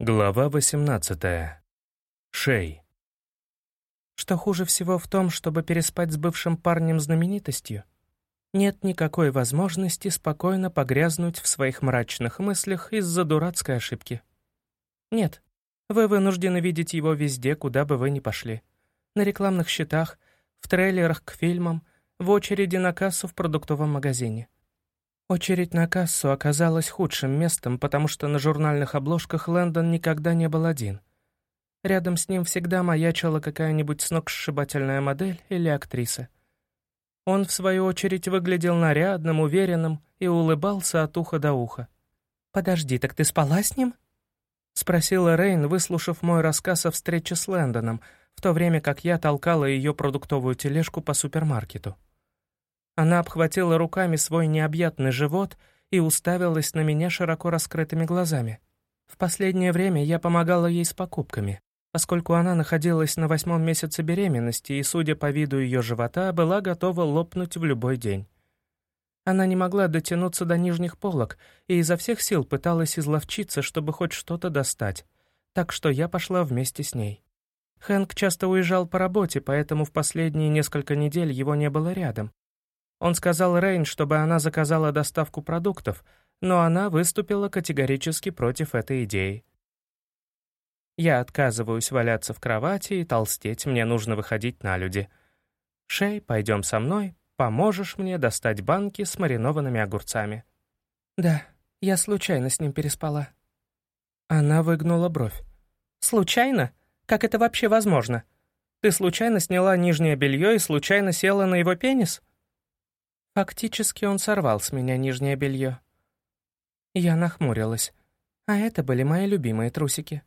Глава 18. Шей. Что хуже всего в том, чтобы переспать с бывшим парнем знаменитостью? Нет никакой возможности спокойно погрязнуть в своих мрачных мыслях из-за дурацкой ошибки. Нет, вы вынуждены видеть его везде, куда бы вы ни пошли. На рекламных счетах, в трейлерах к фильмам, в очереди на кассу в продуктовом магазине. Очередь на кассу оказалась худшим местом, потому что на журнальных обложках Лэндон никогда не был один. Рядом с ним всегда маячила какая-нибудь сногсшибательная модель или актриса. Он, в свою очередь, выглядел нарядным, уверенным и улыбался от уха до уха. «Подожди, так ты спала с ним?» — спросила Рейн, выслушав мой рассказ о встрече с Лэндоном, в то время как я толкала ее продуктовую тележку по супермаркету. Она обхватила руками свой необъятный живот и уставилась на меня широко раскрытыми глазами. В последнее время я помогала ей с покупками, поскольку она находилась на восьмом месяце беременности и, судя по виду ее живота, была готова лопнуть в любой день. Она не могла дотянуться до нижних полок и изо всех сил пыталась изловчиться, чтобы хоть что-то достать, так что я пошла вместе с ней. Хэнк часто уезжал по работе, поэтому в последние несколько недель его не было рядом, он сказал Рейн, чтобы она заказала доставку продуктов, но она выступила категорически против этой идеи. Я отказываюсь валяться в кровати и толстеть, мне нужно выходить на люди. Шей, пойдем со мной, поможешь мне достать банки с маринованными огурцами. Да, я случайно с ним переспала. Она выгнула бровь. Случайно? Как это вообще возможно? Ты случайно сняла нижнее белье и случайно села на его пенис? Фактически он сорвал с меня нижнее белье. Я нахмурилась. А это были мои любимые трусики.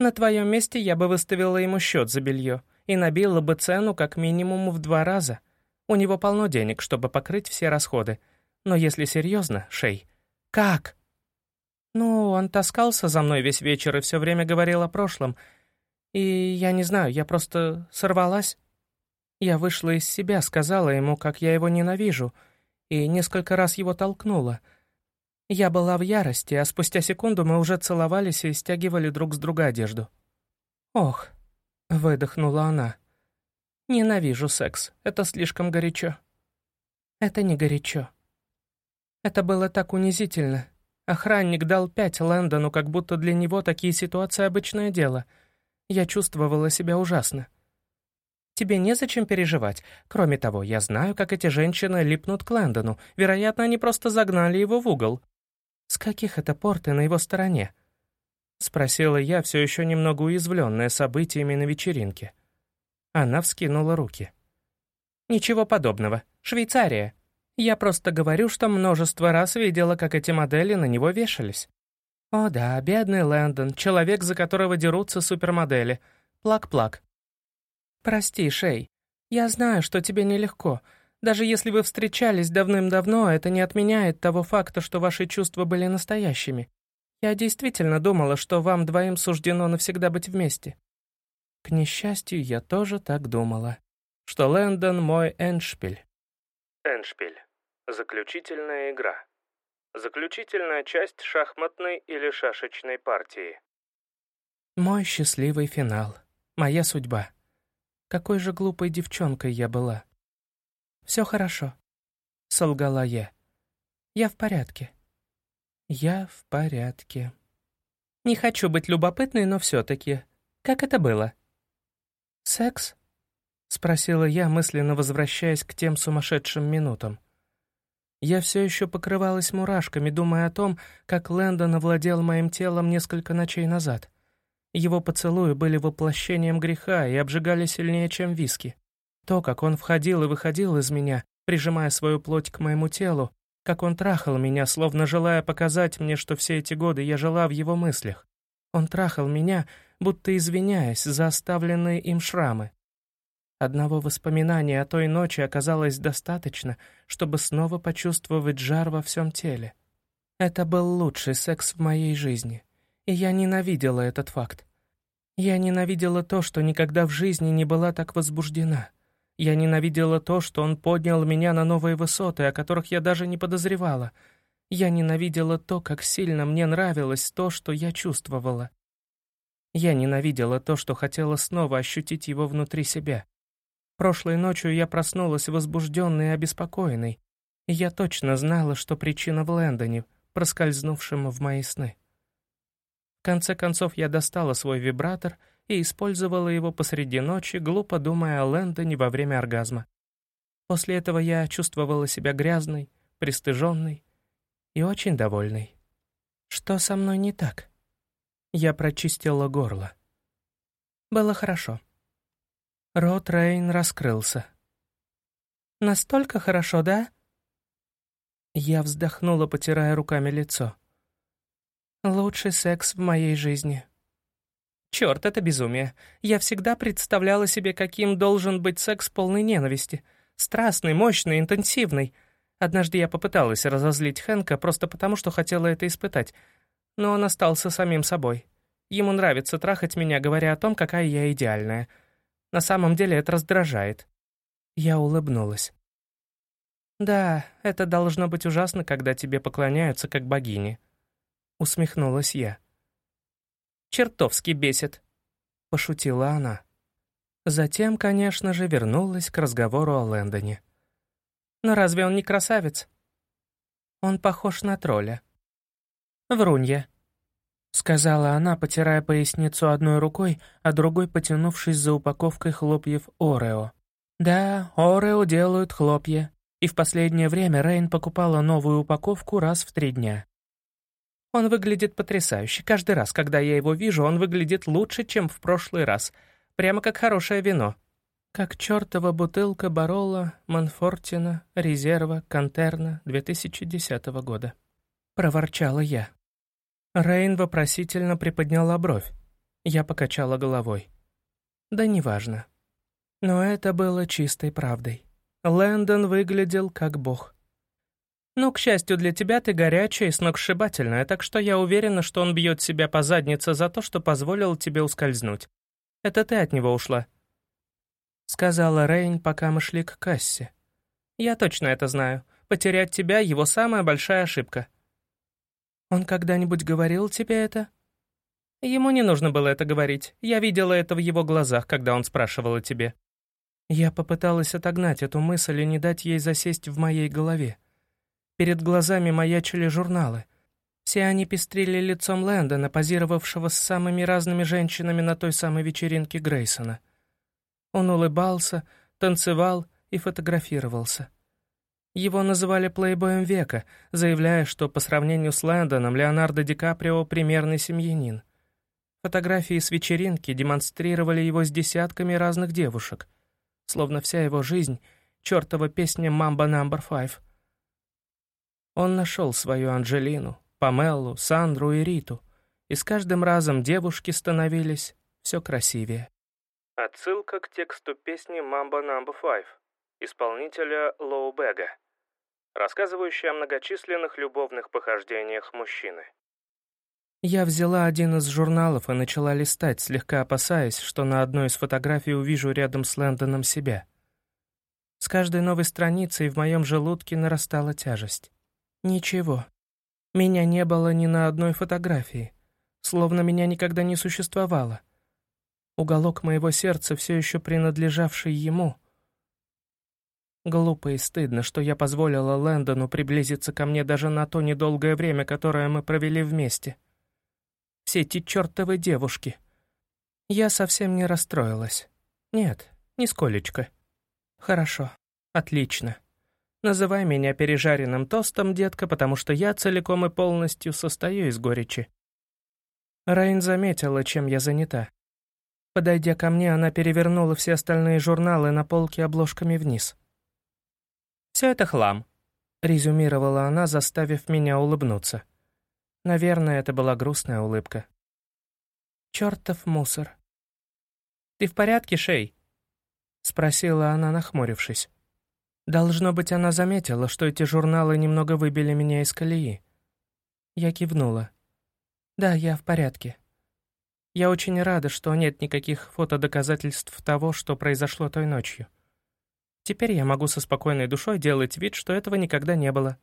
На твоем месте я бы выставила ему счет за белье и набила бы цену как минимум в два раза. У него полно денег, чтобы покрыть все расходы. Но если серьезно, Шей, как? Ну, он таскался за мной весь вечер и все время говорил о прошлом. И я не знаю, я просто сорвалась. Я вышла из себя, сказала ему, как я его ненавижу, и несколько раз его толкнула. Я была в ярости, а спустя секунду мы уже целовались и стягивали друг с друга одежду. «Ох», — выдохнула она. «Ненавижу секс, это слишком горячо». «Это не горячо». Это было так унизительно. Охранник дал пять Лэндону, как будто для него такие ситуации обычное дело. Я чувствовала себя ужасно. Тебе незачем переживать. Кроме того, я знаю, как эти женщины липнут к Лэндону. Вероятно, они просто загнали его в угол. С каких это пор ты на его стороне?» Спросила я, все еще немного уязвленная событиями на вечеринке. Она вскинула руки. «Ничего подобного. Швейцария. Я просто говорю, что множество раз видела, как эти модели на него вешались. О да, бедный Лэндон, человек, за которого дерутся супермодели. Плак-плак. «Прости, Шей. Я знаю, что тебе нелегко. Даже если вы встречались давным-давно, это не отменяет того факта, что ваши чувства были настоящими. Я действительно думала, что вам двоим суждено навсегда быть вместе. К несчастью, я тоже так думала. Что Лэндон мой Эншпиль. Эншпиль. Заключительная игра. Заключительная часть шахматной или шашечной партии. Мой счастливый финал. Моя судьба. Какой же глупой девчонкой я была. «Все хорошо», — солгала я. «Я в порядке». «Я в порядке». «Не хочу быть любопытной, но все-таки. Как это было?» «Секс?» — спросила я, мысленно возвращаясь к тем сумасшедшим минутам. Я все еще покрывалась мурашками, думая о том, как Лэндон овладел моим телом несколько ночей назад — его поцелуи были воплощением греха и обжигали сильнее, чем виски. То, как он входил и выходил из меня, прижимая свою плоть к моему телу, как он трахал меня, словно желая показать мне, что все эти годы я жила в его мыслях. Он трахал меня, будто извиняясь за оставленные им шрамы. Одного воспоминания о той ночи оказалось достаточно, чтобы снова почувствовать жар во всем теле. Это был лучший секс в моей жизни я ненавидела этот факт. Я ненавидела то, что никогда в жизни не была так возбуждена. Я ненавидела то, что он поднял меня на новые высоты, о которых я даже не подозревала. Я ненавидела то, как сильно мне нравилось то, что я чувствовала. Я ненавидела то, что хотела снова ощутить его внутри себя. Прошлой ночью я проснулась возбужденной и обеспокоенной, я точно знала, что причина в Лэндоне, проскользнувшем в мои сны. В конце концов я достала свой вибратор и использовала его посреди ночи, глупо думая о Лэндоне во время оргазма. После этого я чувствовала себя грязной, пристыженной и очень довольной. Что со мной не так? Я прочистила горло. Было хорошо. Рот Рейн раскрылся. «Настолько хорошо, да?» Я вздохнула, потирая руками лицо. «Лучший секс в моей жизни». Черт, это безумие. Я всегда представляла себе, каким должен быть секс полной ненависти. Страстный, мощный, интенсивный. Однажды я попыталась разозлить Хэнка просто потому, что хотела это испытать. Но он остался самим собой. Ему нравится трахать меня, говоря о том, какая я идеальная — на самом деле это раздражает». Я улыбнулась. «Да, это должно быть ужасно, когда тебе поклоняются как богине», — усмехнулась я. «Чертовски бесит», — пошутила она. Затем, конечно же, вернулась к разговору о Лэндоне. «Но разве он не красавец?» «Он похож на тролля». «Врунья», — сказала она, потирая поясницу одной рукой, а другой потянувшись за упаковкой хлопьев Орео. «Да, Орео делают хлопья, и в последнее время Рейн покупала новую упаковку раз в три дня. Он выглядит потрясающе. Каждый раз, когда я его вижу, он выглядит лучше, чем в прошлый раз. Прямо как хорошее вино. Как чертова бутылка Барола, Манфортина, Резерва, Кантерна 2010 года. Проворчала я. Рейн вопросительно приподняла бровь. Я покачала головой. Да неважно. Но это было чистой правдой. Лэндон выглядел как бог. «Ну, к счастью для тебя, ты горячая и сногсшибательная, так что я уверена, что он бьет себя по заднице за то, что позволил тебе ускользнуть. Это ты от него ушла», — сказала Рейн, пока мы шли к кассе. «Я точно это знаю. Потерять тебя — его самая большая ошибка. «Он когда-нибудь говорил тебе это?» «Ему не нужно было это говорить. Я видела это в его глазах, когда он спрашивал о тебе». Я попыталась отогнать эту мысль и не дать ей засесть в моей голове. Перед глазами маячили журналы. Все они пестрили лицом Лэндона, позировавшего с самыми разными женщинами на той самой вечеринке Грейсона. Он улыбался, танцевал и фотографировался. Его называли плейбоем века, заявляя, что по сравнению с Лэндоном Леонардо Ди Каприо примерный семьянин. Фотографии с вечеринки демонстрировали его с десятками разных девушек, словно вся его жизнь — чертова песня «Мамба Number Five». Он нашел свою Анджелину, Памеллу, Сандру и Риту, и с каждым разом девушки становились все красивее. Отсылка к тексту песни «Мамба Number Five» исполнителя Лоубега, рассказывающая о многочисленных любовных похождениях мужчины. Я взяла один из журналов и начала листать, слегка опасаясь, что на одной из фотографий увижу рядом с Лэндоном себя. С каждой новой страницей в моем желудке нарастала тяжесть. Ничего. Меня не было ни на одной фотографии, словно меня никогда не существовало. Уголок моего сердца, все еще принадлежавший ему — Глупо и стыдно, что я позволила Лэндону приблизиться ко мне даже на то недолгое время, которое мы провели вместе. Все эти чертовы девушки. Я совсем не расстроилась. Нет, нисколечко. Хорошо, отлично. Называй меня пережаренным тостом, детка, потому что я целиком и полностью состою из горечи. Райн заметила, чем я занята. Подойдя ко мне, она перевернула все остальные журналы на полке обложками вниз. «Все это хлам», — резюмировала она, заставив меня улыбнуться. Наверное, это была грустная улыбка. «Чёртов мусор». «Ты в порядке, Шей?» — спросила она, нахмурившись. Должно быть, она заметила, что эти журналы немного выбили меня из колеи. Я кивнула. «Да, я в порядке. Я очень рада, что нет никаких фотодоказательств того, что произошло той ночью. Теперь я могу со спокойной душой делать вид, что этого никогда не было.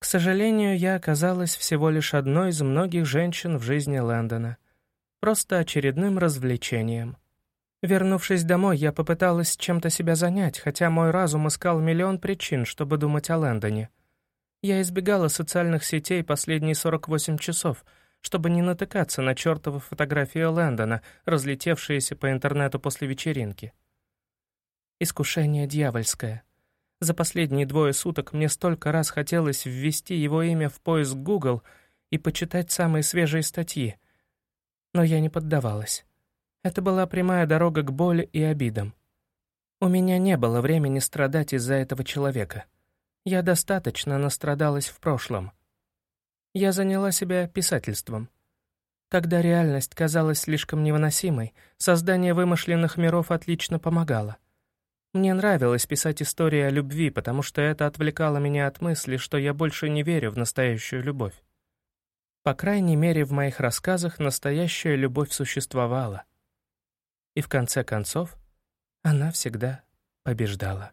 К сожалению, я оказалась всего лишь одной из многих женщин в жизни Лэндона. Просто очередным развлечением. Вернувшись домой, я попыталась чем-то себя занять, хотя мой разум искал миллион причин, чтобы думать о Лэндоне. Я избегала социальных сетей последние 48 часов, чтобы не натыкаться на чертовы фотографии Лэндона, разлетевшиеся по интернету после вечеринки. Искушение дьявольское — за последние двое суток мне столько раз хотелось ввести его имя в поиск Google и почитать самые свежие статьи. Но я не поддавалась. Это была прямая дорога к боли и обидам. У меня не было времени страдать из-за этого человека. Я достаточно настрадалась в прошлом. Я заняла себя писательством. Когда реальность казалась слишком невыносимой, создание вымышленных миров отлично помогало. Мне нравилось писать истории о любви, потому что это отвлекало меня от мысли, что я больше не верю в настоящую любовь. По крайней мере, в моих рассказах настоящая любовь существовала. И в конце концов, она всегда побеждала.